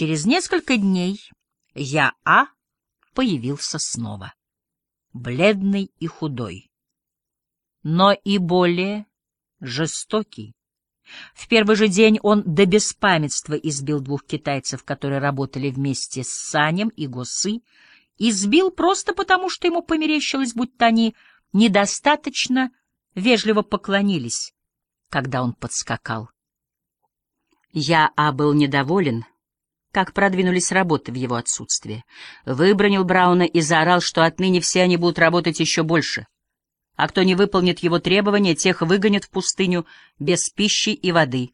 Через несколько дней я А появился снова, бледный и худой, но и более жестокий. В первый же день он до беспамятства избил двух китайцев, которые работали вместе с Санем и Госы, избил просто потому, что ему померещилось, будто они недостаточно вежливо поклонились, когда он подскакал. Я А был недоволен, как продвинулись работы в его отсутствие. Выбронил Брауна и заорал, что отныне все они будут работать еще больше. А кто не выполнит его требования, тех выгонят в пустыню без пищи и воды.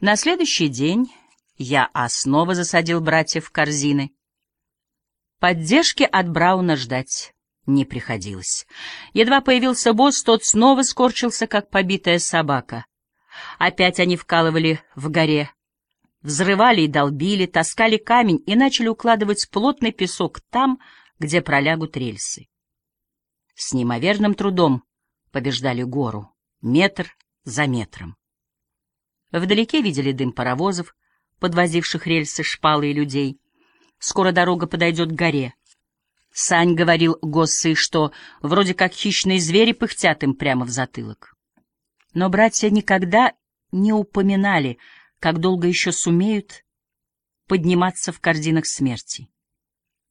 На следующий день я снова засадил братьев в корзины. Поддержки от Брауна ждать не приходилось. Едва появился босс, тот снова скорчился, как побитая собака. Опять они вкалывали в горе взрывали и долбили, таскали камень и начали укладывать плотный песок там, где пролягут рельсы. С неимоверным трудом побеждали гору, метр за метром. Вдалеке видели дым паровозов, подвозивших рельсы, шпалы и людей. Скоро дорога подойдет к горе. Сань говорил Госсы, что вроде как хищные звери пыхтят им прямо в затылок. Но братья никогда не упоминали, как долго еще сумеют подниматься в корзинах смерти.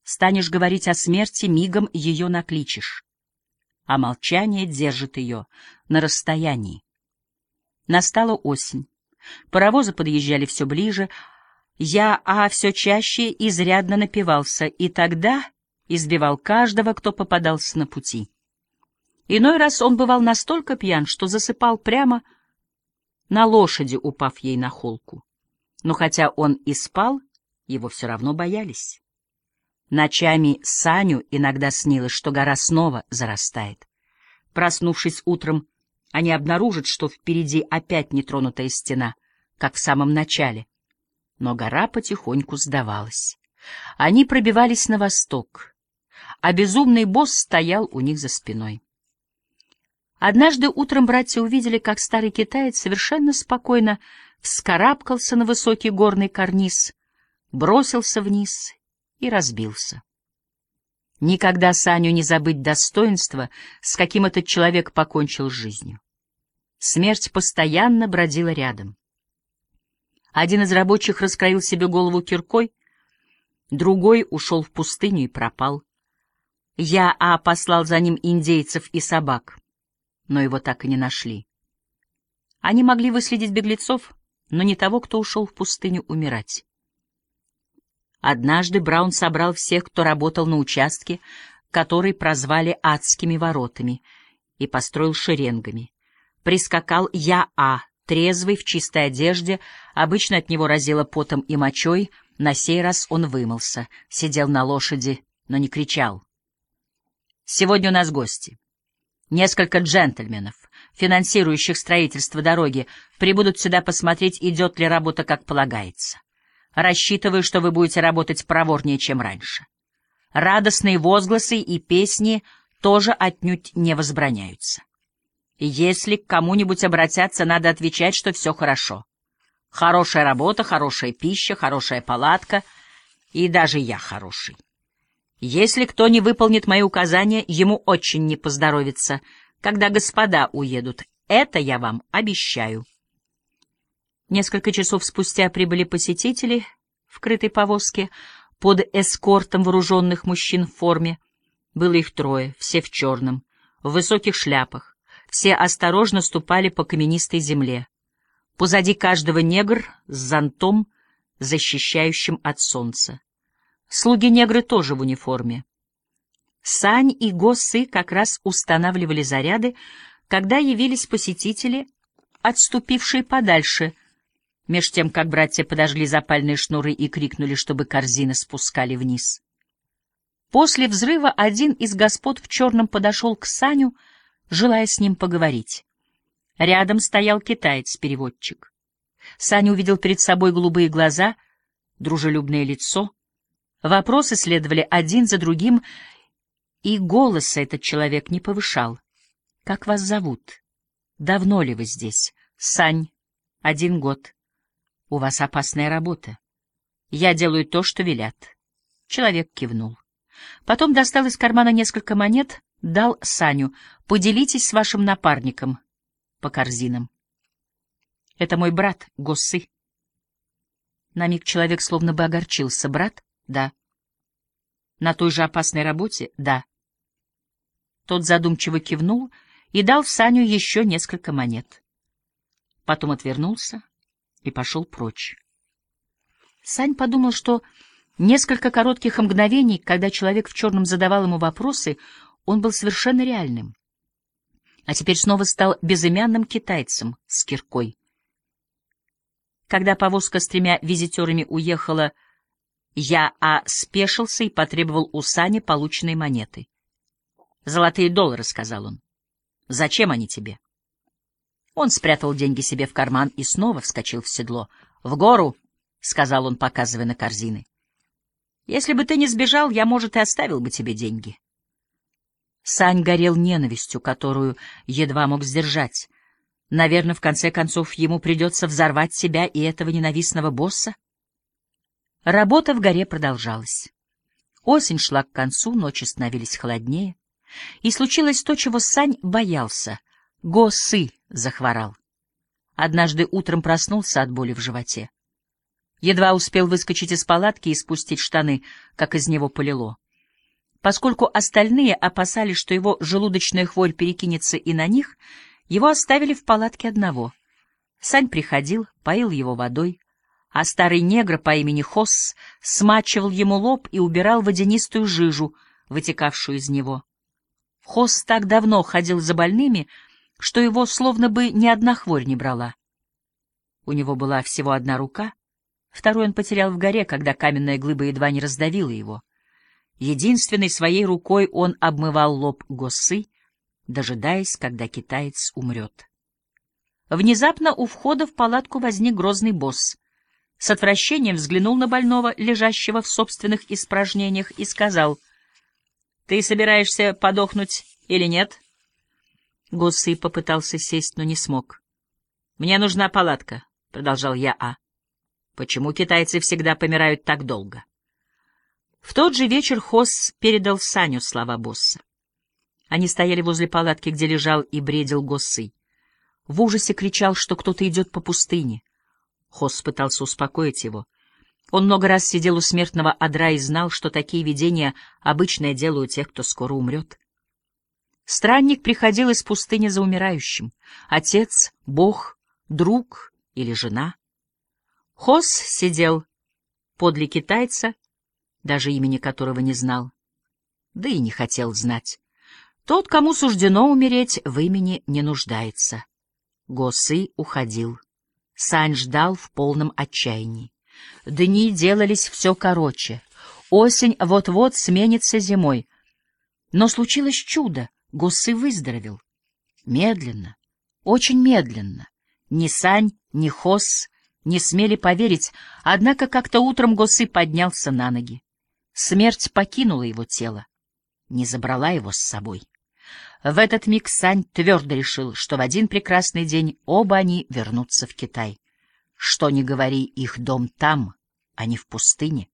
Станешь говорить о смерти, мигом ее накличешь, а молчание держит ее на расстоянии. Настала осень. Паровозы подъезжали все ближе. Я, а все чаще изрядно напивался, и тогда избивал каждого, кто попадался на пути. Иной раз он бывал настолько пьян, что засыпал прямо на лошади, упав ей на холку. Но хотя он и спал, его все равно боялись. Ночами Саню иногда снилось, что гора снова зарастает. Проснувшись утром, они обнаружат, что впереди опять нетронутая стена, как в самом начале. Но гора потихоньку сдавалась. Они пробивались на восток, а безумный босс стоял у них за спиной. Однажды утром братья увидели, как старый китаец совершенно спокойно вскарабкался на высокий горный карниз, бросился вниз и разбился. Никогда Саню не забыть достоинства, с каким этот человек покончил жизнью. Смерть постоянно бродила рядом. Один из рабочих раскроил себе голову киркой, другой ушел в пустыню и пропал. Я А послал за ним индейцев и собак но его так и не нашли. Они могли выследить беглецов, но не того, кто ушел в пустыню умирать. Однажды Браун собрал всех, кто работал на участке, который прозвали «адскими воротами», и построил шеренгами. Прискакал Я-А, трезвый, в чистой одежде, обычно от него разило потом и мочой, на сей раз он вымылся, сидел на лошади, но не кричал. «Сегодня у нас гости. Несколько джентльменов, финансирующих строительство дороги, прибудут сюда посмотреть, идет ли работа как полагается. Рассчитываю, что вы будете работать проворнее, чем раньше. Радостные возгласы и песни тоже отнюдь не возбраняются. Если к кому-нибудь обратятся, надо отвечать, что все хорошо. Хорошая работа, хорошая пища, хорошая палатка, и даже я хороший. Если кто не выполнит мои указания, ему очень не поздоровится, когда господа уедут. Это я вам обещаю. Несколько часов спустя прибыли посетители в крытой повозке под эскортом вооруженных мужчин в форме. Было их трое, все в черном, в высоких шляпах. Все осторожно ступали по каменистой земле. Позади каждого негр с зонтом, защищающим от солнца. Слуги-негры тоже в униформе. Сань и Госсы как раз устанавливали заряды, когда явились посетители, отступившие подальше, меж тем, как братья подожгли запальные шнуры и крикнули, чтобы корзины спускали вниз. После взрыва один из господ в черном подошел к Саню, желая с ним поговорить. Рядом стоял китаец-переводчик. Саня увидел перед собой голубые глаза, дружелюбное лицо — Вопросы следовали один за другим, и голоса этот человек не повышал. «Как вас зовут? Давно ли вы здесь?» «Сань. Один год. У вас опасная работа. Я делаю то, что велят. Человек кивнул. Потом достал из кармана несколько монет, дал Саню. Поделитесь с вашим напарником по корзинам. Это мой брат, Госсы. На миг человек словно бы огорчился. Брат? Да. На той же опасной работе? Да. Тот задумчиво кивнул и дал Саню еще несколько монет. Потом отвернулся и пошел прочь. Сань подумал, что несколько коротких мгновений, когда человек в черном задавал ему вопросы, он был совершенно реальным. А теперь снова стал безымянным китайцем с киркой. Когда повозка с тремя визитерами уехала, я А спешился и потребовал у Сани полученные монеты. «Золотые доллары», — сказал он. «Зачем они тебе?» Он спрятал деньги себе в карман и снова вскочил в седло. «В гору!» — сказал он, показывая на корзины. «Если бы ты не сбежал, я, может, и оставил бы тебе деньги». Сань горел ненавистью, которую едва мог сдержать. Наверное, в конце концов, ему придется взорвать себя и этого ненавистного босса. Работа в горе продолжалась. Осень шла к концу, ночи становились холоднее. И случилось то, чего Сань боялся. Госы захворал. Однажды утром проснулся от боли в животе. Едва успел выскочить из палатки и спустить штаны, как из него полило. Поскольку остальные опасались, что его желудочная хворь перекинется и на них, его оставили в палатке одного. Сань приходил, поил его водой, а старый негр по имени Хосс смачивал ему лоб и убирал водянистую жижу, вытекавшую из него. Хос так давно ходил за больными, что его словно бы ни одна хворь не брала. У него была всего одна рука, вторую он потерял в горе, когда каменная глыба едва не раздавила его. Единственной своей рукой он обмывал лоб госы, дожидаясь, когда китаец умрет. Внезапно у входа в палатку возник грозный босс. С отвращением взглянул на больного, лежащего в собственных испражнениях, и сказал — ты собираешься подохнуть или нет? Гуссы попытался сесть, но не смог. Мне нужна палатка, продолжал я А. Почему китайцы всегда помирают так долго? В тот же вечер Хос передал Саню слова босса. Они стояли возле палатки, где лежал и бредил Госсы. В ужасе кричал, что кто-то идет по пустыне. Хос пытался успокоить его. Он много раз сидел у смертного одра и знал, что такие видения — обычное дело у тех, кто скоро умрет. Странник приходил из пустыни за умирающим. Отец, бог, друг или жена. Хос сидел подле китайца, даже имени которого не знал, да и не хотел знать. Тот, кому суждено умереть, в имени не нуждается. Госы уходил. Сань ждал в полном отчаянии. Дни делались все короче. Осень вот-вот сменится зимой. Но случилось чудо. Гусы выздоровел. Медленно, очень медленно. Ни Сань, ни Хос не смели поверить, однако как-то утром Гусы поднялся на ноги. Смерть покинула его тело, не забрала его с собой. В этот миг Сань твердо решил, что в один прекрасный день оба они вернутся в Китай. Что ни говори, их дом там, а не в пустыне.